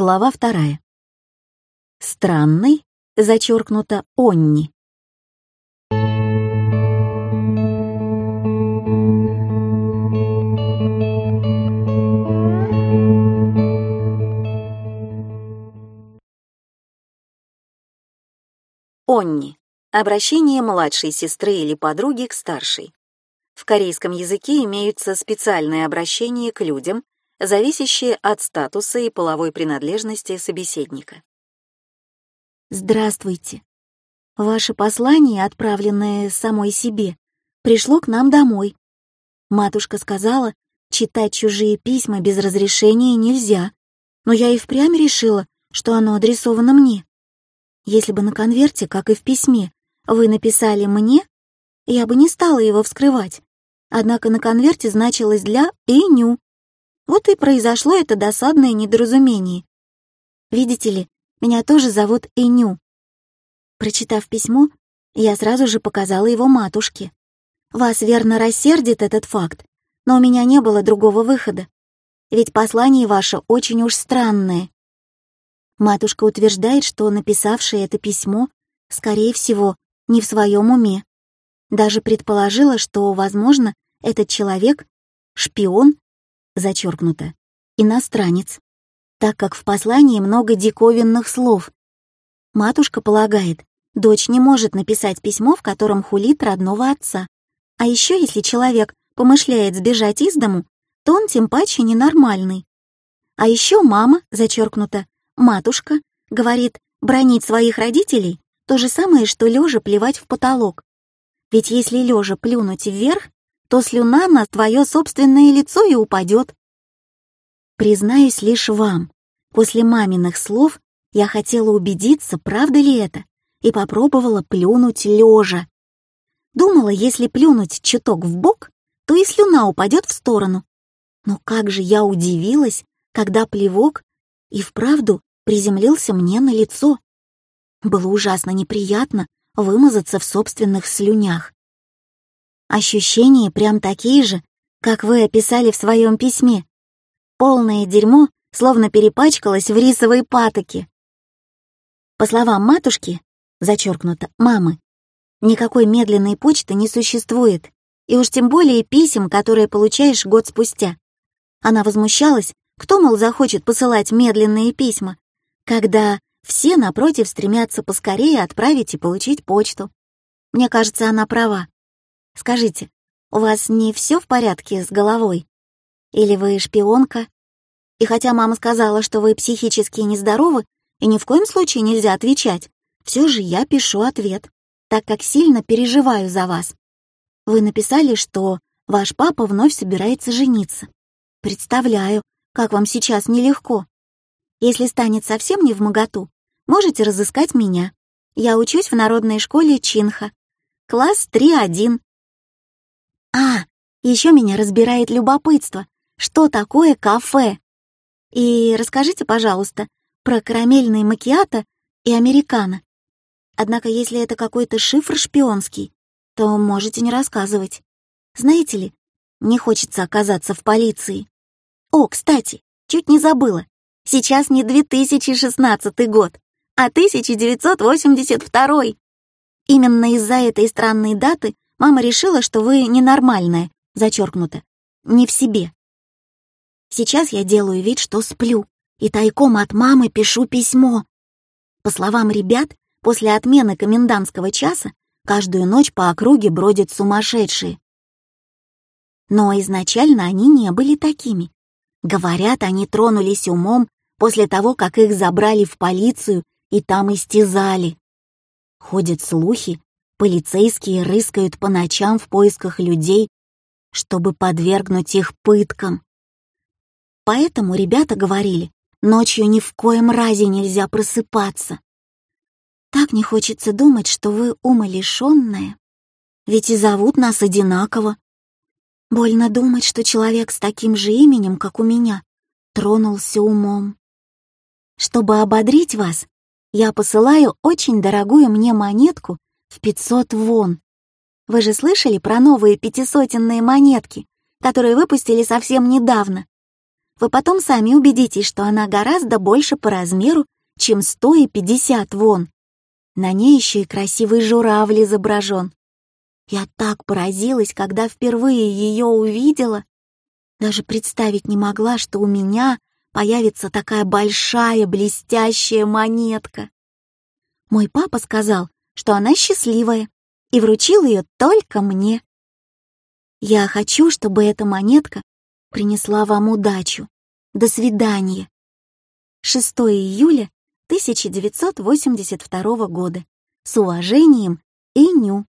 Глава вторая. Странный, зачеркнуто Онни. Онни. Обращение младшей сестры или подруги к старшей. В корейском языке имеются специальные обращения к людям, зависящие от статуса и половой принадлежности собеседника. Здравствуйте. Ваше послание, отправленное самой себе, пришло к нам домой. Матушка сказала, читать чужие письма без разрешения нельзя, но я и впрямь решила, что оно адресовано мне. Если бы на конверте, как и в письме, вы написали «мне», я бы не стала его вскрывать. Однако на конверте значилось для Иню. Вот и произошло это досадное недоразумение. Видите ли, меня тоже зовут Иню. Прочитав письмо, я сразу же показала его матушке. Вас верно рассердит этот факт, но у меня не было другого выхода. Ведь послание ваше очень уж странное. Матушка утверждает, что написавший это письмо, скорее всего, не в своем уме. Даже предположила, что, возможно, этот человек — шпион, зачеркнуто, иностранец, так как в послании много диковинных слов. Матушка полагает, дочь не может написать письмо, в котором хулит родного отца. А еще если человек помышляет сбежать из дому, то он тем паче ненормальный. А еще мама, зачеркнуто, Матушка говорит, бронить своих родителей — то же самое, что лежа плевать в потолок. Ведь если лежа плюнуть вверх, то слюна на твое собственное лицо и упадет. Признаюсь лишь вам, после маминых слов я хотела убедиться, правда ли это, и попробовала плюнуть лежа. Думала, если плюнуть чуток в бок, то и слюна упадет в сторону. Но как же я удивилась, когда плевок и вправду приземлился мне на лицо. Было ужасно неприятно вымазаться в собственных слюнях. Ощущения прям такие же, как вы описали в своем письме. Полное дерьмо словно перепачкалось в рисовой патоке. По словам матушки, зачеркнуто «мамы», никакой медленной почты не существует, и уж тем более писем, которые получаешь год спустя. Она возмущалась, кто, мол, захочет посылать медленные письма, когда все, напротив, стремятся поскорее отправить и получить почту. Мне кажется, она права. Скажите, у вас не все в порядке с головой? Или вы шпионка? И хотя мама сказала, что вы психически нездоровы и ни в коем случае нельзя отвечать, все же я пишу ответ, так как сильно переживаю за вас. Вы написали, что ваш папа вновь собирается жениться. Представляю, как вам сейчас нелегко. Если станет совсем не в моготу, можете разыскать меня. Я учусь в народной школе Чинха. Класс 3-1. А, еще меня разбирает любопытство. Что такое кафе? И расскажите, пожалуйста, про карамельные макиато и американо. Однако, если это какой-то шифр шпионский, то можете не рассказывать. Знаете ли, не хочется оказаться в полиции. О, кстати, чуть не забыла. Сейчас не 2016 год, а 1982. Именно из-за этой странной даты мама решила, что вы ненормальная, зачеркнуто, не в себе. Сейчас я делаю вид, что сплю, и тайком от мамы пишу письмо. По словам ребят, после отмены комендантского часа каждую ночь по округе бродят сумасшедшие. Но изначально они не были такими. Говорят, они тронулись умом после того, как их забрали в полицию и там истязали. Ходят слухи, полицейские рыскают по ночам в поисках людей, чтобы подвергнуть их пыткам. Поэтому ребята говорили, ночью ни в коем разе нельзя просыпаться. Так не хочется думать, что вы умалишенная. Ведь и зовут нас одинаково. Больно думать, что человек с таким же именем, как у меня, тронулся умом. Чтобы ободрить вас, я посылаю очень дорогую мне монетку в 500 вон. Вы же слышали про новые пятисотенные монетки, которые выпустили совсем недавно? Вы потом сами убедитесь, что она гораздо больше по размеру, чем 100 и 50 вон. На ней еще и красивый журавль изображен. Я так поразилась, когда впервые ее увидела. Даже представить не могла, что у меня появится такая большая блестящая монетка. Мой папа сказал, что она счастливая, и вручил ее только мне. Я хочу, чтобы эта монетка принесла вам удачу. До свидания. 6 июля 1982 года. С уважением, Иню.